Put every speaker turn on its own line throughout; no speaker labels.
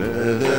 never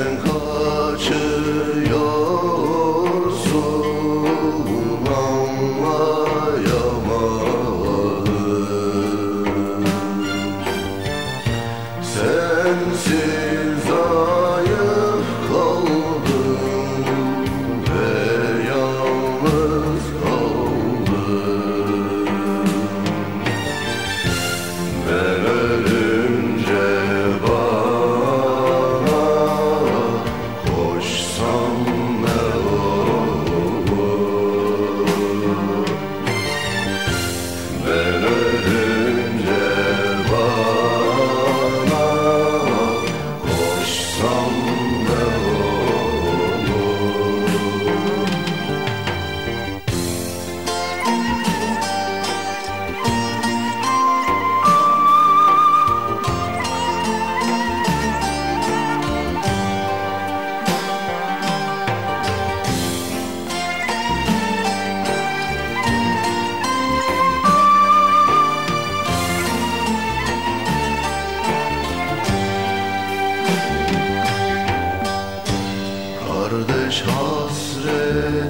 kardeş hasreti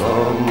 some